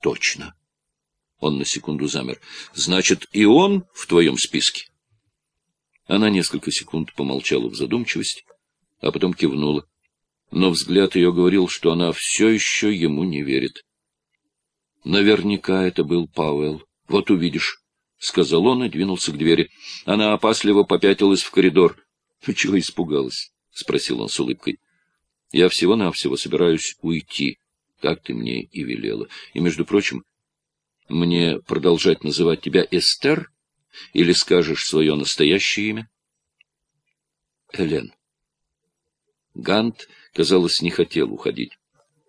Точно. Он на секунду замер. Значит, и он в твоем списке? Она несколько секунд помолчала в задумчивости, а потом кивнула. Но взгляд ее говорил, что она все еще ему не верит. Наверняка это был Пауэлл. Вот увидишь, — сказал он и двинулся к двери. Она опасливо попятилась в коридор. — Ну, чего испугалась? — спросил он с улыбкой. — Я всего-навсего собираюсь уйти, как ты мне и велела. И, между прочим, мне продолжать называть тебя Эстер или скажешь свое настоящее имя? Элен. Гант, казалось, не хотел уходить.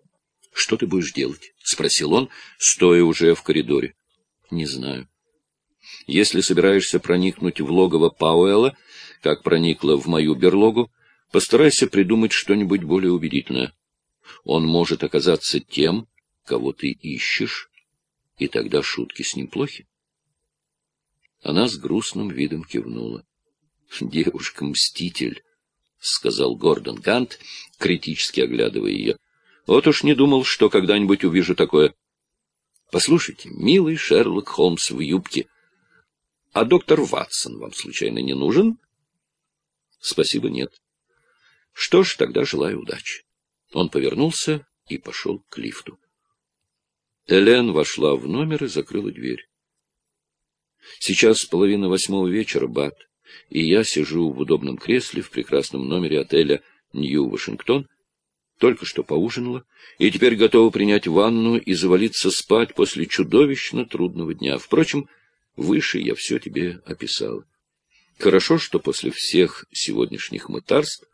— Что ты будешь делать? — спросил он, стоя уже в коридоре. — Не знаю. Если собираешься проникнуть в логово Пауэлла, как проникла в мою берлогу, постарайся придумать что-нибудь более убедительное. Он может оказаться тем, кого ты ищешь, и тогда шутки с ним плохи. Она с грустным видом кивнула. — Девушка-мститель, — сказал Гордон Гант, критически оглядывая ее. — Вот уж не думал, что когда-нибудь увижу такое. — Послушайте, милый Шерлок Холмс в юбке. А доктор Ватсон вам случайно не нужен? — Спасибо, нет. — Что ж, тогда желаю удачи. Он повернулся и пошел к лифту. Элен вошла в номер и закрыла дверь. Сейчас половина восьмого вечера, Бат, и я сижу в удобном кресле в прекрасном номере отеля «Нью-Вашингтон», только что поужинала, и теперь готова принять ванну и завалиться спать после чудовищно трудного дня. Впрочем, выше я все тебе описал. Хорошо, что после всех сегодняшних мытарств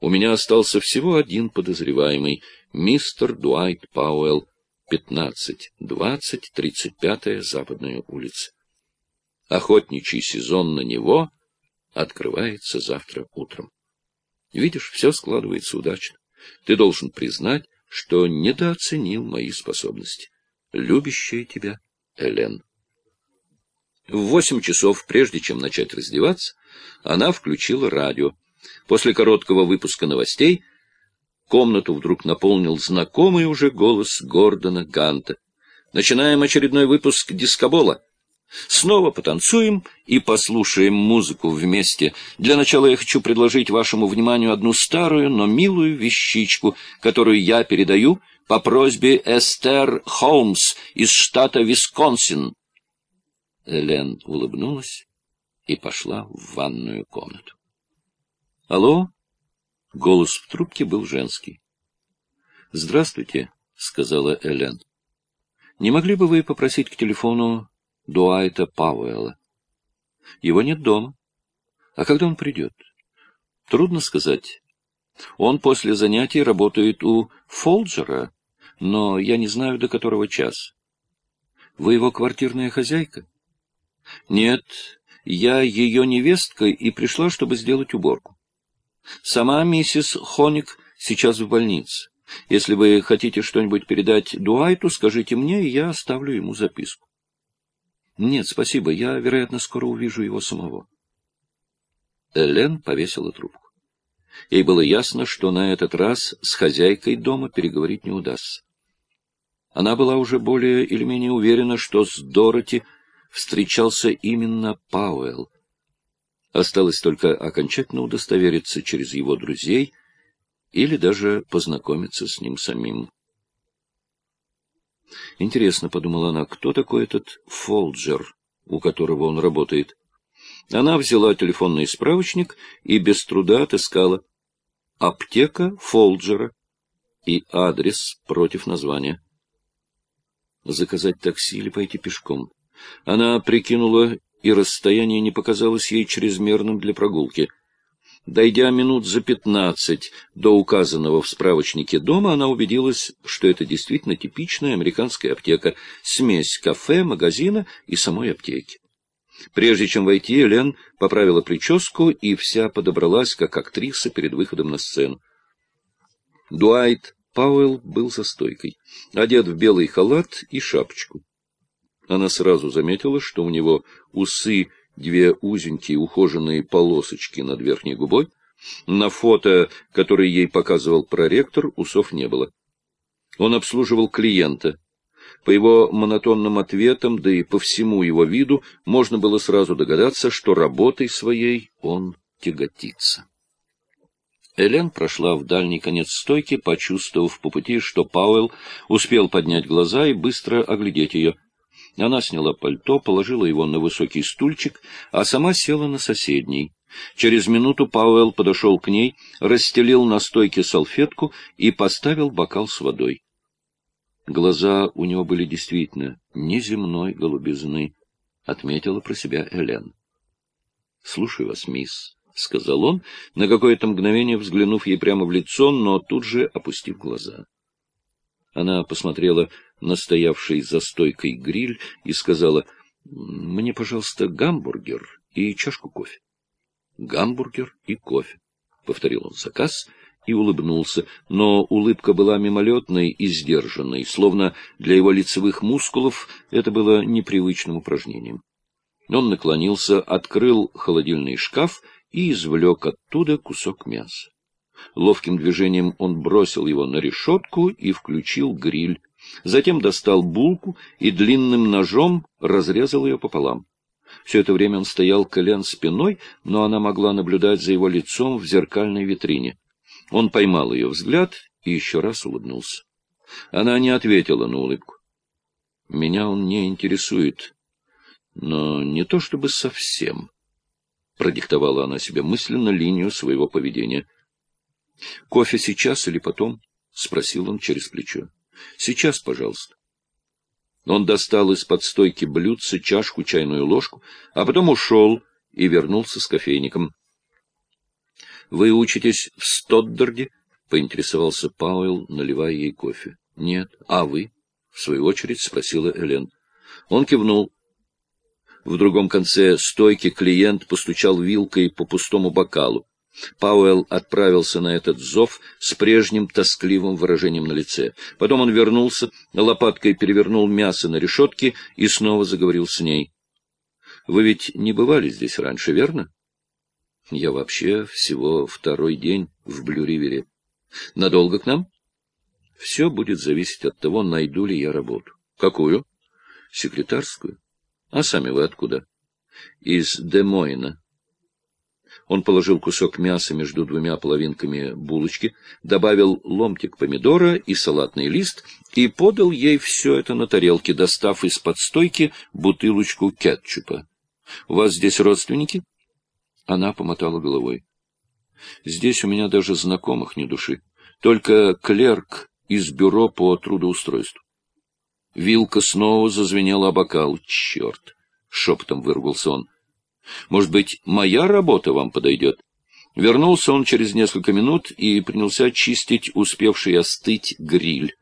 у меня остался всего один подозреваемый — мистер Дуайт Пауэлл, 15-20, 35-я Западная улица. Охотничий сезон на него открывается завтра утром. Видишь, все складывается удачно. Ты должен признать, что недооценил мои способности. Любящая тебя Элен. В восемь часов, прежде чем начать раздеваться, она включила радио. После короткого выпуска новостей комнату вдруг наполнил знакомый уже голос Гордона Ганта. «Начинаем очередной выпуск дискобола». Снова потанцуем и послушаем музыку вместе. Для начала я хочу предложить вашему вниманию одну старую, но милую вещичку, которую я передаю по просьбе Эстер Холмс из штата Висконсин. Элен улыбнулась и пошла в ванную комнату. «Алло?» Голос в трубке был женский. «Здравствуйте», — сказала Элен. «Не могли бы вы попросить к телефону Дуайта Пауэлла. Его нет дома. А когда он придет? Трудно сказать. Он после занятий работает у Фолджера, но я не знаю, до которого часа. Вы его квартирная хозяйка? Нет, я ее невестка и пришла, чтобы сделать уборку. Сама миссис Хоник сейчас в больнице. Если вы хотите что-нибудь передать Дуайту, скажите мне, и я оставлю ему записку. Нет, спасибо, я, вероятно, скоро увижу его самого. Элен повесила трубку. Ей было ясно, что на этот раз с хозяйкой дома переговорить не удастся. Она была уже более или менее уверена, что с Дороти встречался именно Пауэлл. Осталось только окончательно удостовериться через его друзей или даже познакомиться с ним самим. Интересно, — подумала она, — кто такой этот Фолджер, у которого он работает? Она взяла телефонный справочник и без труда отыскала «Аптека Фолджера» и адрес против названия. Заказать такси или пойти пешком? Она прикинула, и расстояние не показалось ей чрезмерным для прогулки — Дойдя минут за пятнадцать до указанного в справочнике дома, она убедилась, что это действительно типичная американская аптека, смесь кафе, магазина и самой аптеки. Прежде чем войти, Элен поправила прическу и вся подобралась, как актриса перед выходом на сцену. Дуайт Пауэлл был за стойкой, одет в белый халат и шапочку. Она сразу заметила, что у него усы две узенькие ухоженные полосочки над верхней губой. На фото, которое ей показывал проректор, усов не было. Он обслуживал клиента. По его монотонным ответам, да и по всему его виду, можно было сразу догадаться, что работой своей он тяготится. Элен прошла в дальний конец стойки, почувствовав по пути, что Пауэлл успел поднять глаза и быстро оглядеть ее. Она сняла пальто, положила его на высокий стульчик, а сама села на соседний. Через минуту Пауэлл подошел к ней, расстелил на стойке салфетку и поставил бокал с водой. Глаза у него были действительно неземной голубизны, — отметила про себя Элен. — Слушаю вас, мисс, — сказал он, на какое-то мгновение взглянув ей прямо в лицо, но тут же опустив глаза. Она посмотрела на стоявший за стойкой гриль и сказала, — Мне, пожалуйста, гамбургер и чашку кофе. — Гамбургер и кофе, — повторил он заказ и улыбнулся, но улыбка была мимолетной и сдержанной, словно для его лицевых мускулов это было непривычным упражнением. Он наклонился, открыл холодильный шкаф и извлек оттуда кусок мяса. Ловким движением он бросил его на решетку и включил гриль. Затем достал булку и длинным ножом разрезал ее пополам. Все это время он стоял колен спиной, но она могла наблюдать за его лицом в зеркальной витрине. Он поймал ее взгляд и еще раз улыбнулся. Она не ответила на улыбку. «Меня он не интересует, но не то чтобы совсем». Продиктовала она себе мысленно линию своего поведения. «Кофе сейчас или потом?» — спросил он через плечо. «Сейчас, пожалуйста». Он достал из-под стойки блюдце, чашку, чайную ложку, а потом ушел и вернулся с кофейником. — Вы учитесь в Стоддарде? — поинтересовался Пауэлл, наливая ей кофе. — Нет. — А вы? — в свою очередь спросила Элен. Он кивнул. В другом конце стойки клиент постучал вилкой по пустому бокалу. Пауэлл отправился на этот зов с прежним тоскливым выражением на лице. Потом он вернулся, лопаткой перевернул мясо на решетке и снова заговорил с ней. — Вы ведь не бывали здесь раньше, верно? — Я вообще всего второй день в Блю-Ривере. — Надолго к нам? — Все будет зависеть от того, найду ли я работу. — Какую? — Секретарскую. А сами вы откуда? Из Демойна. Он положил кусок мяса между двумя половинками булочки, добавил ломтик помидора и салатный лист и подал ей все это на тарелке, достав из-под стойки бутылочку кетчупа. — У вас здесь родственники? Она помотала головой. — Здесь у меня даже знакомых не души. Только клерк из бюро по трудоустройству. Вилка снова зазвенела о бокал. «Черт!» — шепотом выругался он. «Может быть, моя работа вам подойдет?» Вернулся он через несколько минут и принялся чистить успевший остыть гриль.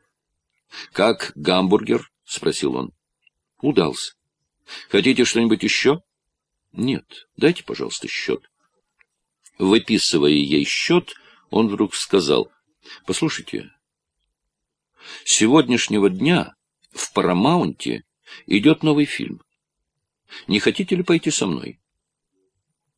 «Как гамбургер?» — спросил он. «Удался. Хотите что-нибудь еще?» «Нет. Дайте, пожалуйста, счет». Выписывая ей счет, он вдруг сказал, «Послушайте, сегодняшнего дня в Парамаунте идет новый фильм. Не хотите ли пойти со мной?